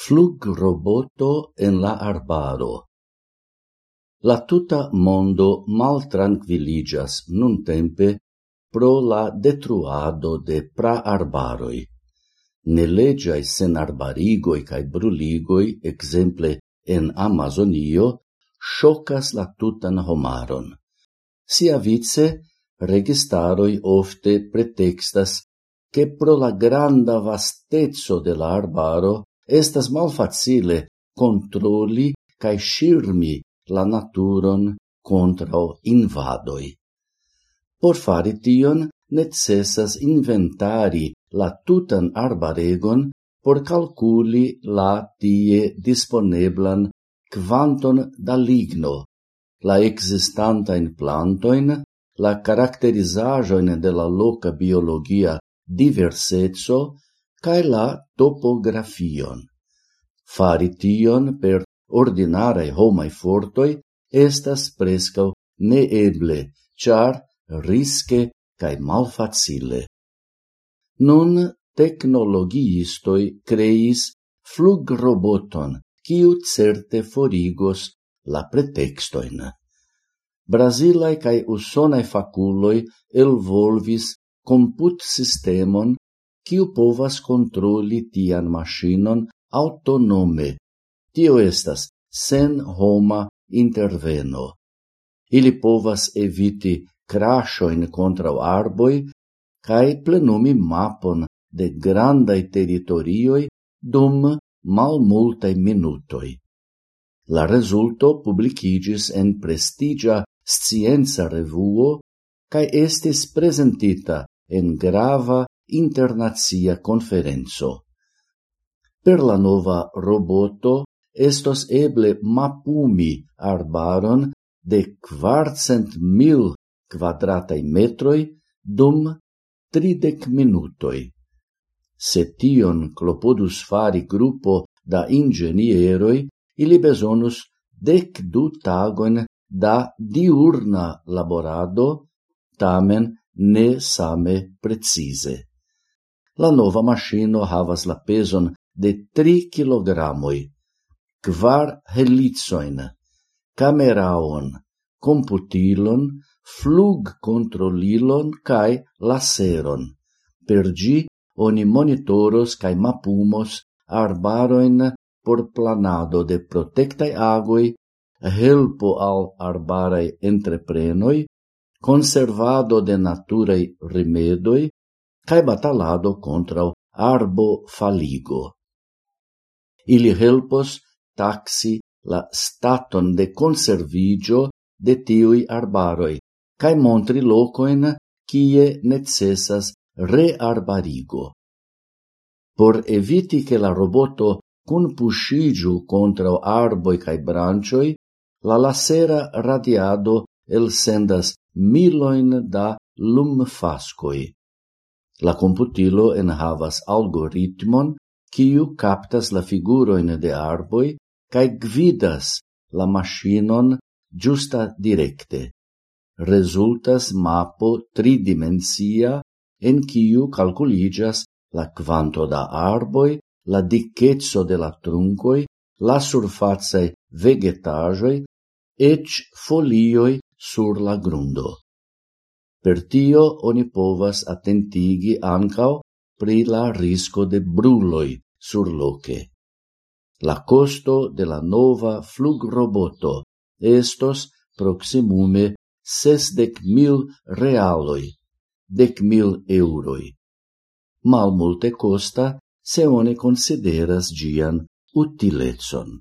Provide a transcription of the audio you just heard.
flug roboto en la arbaro. La tuta mondo mal tranquilligas nun tempe pro la detruado de pra arbaroi. Ne legiai sen arbarigoi cae bruligoi, exemple en Amazonio, shocas la tutan homaron. Sia vice, registaroi ofte pretextas che pro la granda vastezzo de la arbaro estas malfacile controli cae shirmi la naturon contra invadoi. Por fari tion, necessas inventari la tutan arbaregon por calculi la tie disponeblan quanton da ligno, la existantain plantoin, la caracterizajoin de la loca biologia diversetso cae la topografion. Fari tion per ordinarae homai fortoi estas prescau neeble, char risque cae malfacile. Nun technologiistoi creis flugroboton, quiu certe forigos la pretextoin. Brasilae cae usonae faculoi elvolvis comput sistemon kiu povas controli tian machinon autonome. Tio estas sen homa interveno. Ili povas eviti crashoin contra arboi cae plenumi mapon de grandai territorioi dum malmultai minutoi. La resulto publicigis en prestigia scienza revuo cae estis presentita en grava internazia conferenzo. Per la nova roboto estos eble mapumi arbaron de quartcent mil quadratai metroi dum tridec minutoi. Se tion clopodus fari gruppo da ingenieroi, ili besonus dec du tagon da diurna laborado, tamen ne same precise la nova machino havas la pezon de tri kilogramoi, kvar helicojn, kameraon, flug controlilon cae laseron. Per gi, oni monitoros cae mapumos arbaroin por planado de protektaj agoi, helpo al arbaraj entreprenoi, conservado de naturei remedoi cae batalado contra arbo faligo. Ili helpos taxi la staton de conservigio de tiui arbaroi, cae montri locoen cie necessas rearbarigo. Por eviti che la roboto cun puscigiu contra arboi cae brancioi, la lasera radiado el sendas miloin da lumfascoi. La computilo enhavas algoritmon kiu captas la figuroin de arboi kaj gvidas la machinon giusta directe. Resultas mapo tridimensia en kiu calculigas la quanto da arboi, la dicetso de la truncoi, la surfacei vegetajoi, ec folioi sur la grundo. Per tio oni povas attentigi ancao pri la risco de bruloi surloque. La costo de la nova flugroboto estos proximume sesdec mil realoi, dec mil euroi. Mal multe costa se one consideras gian utilezzon.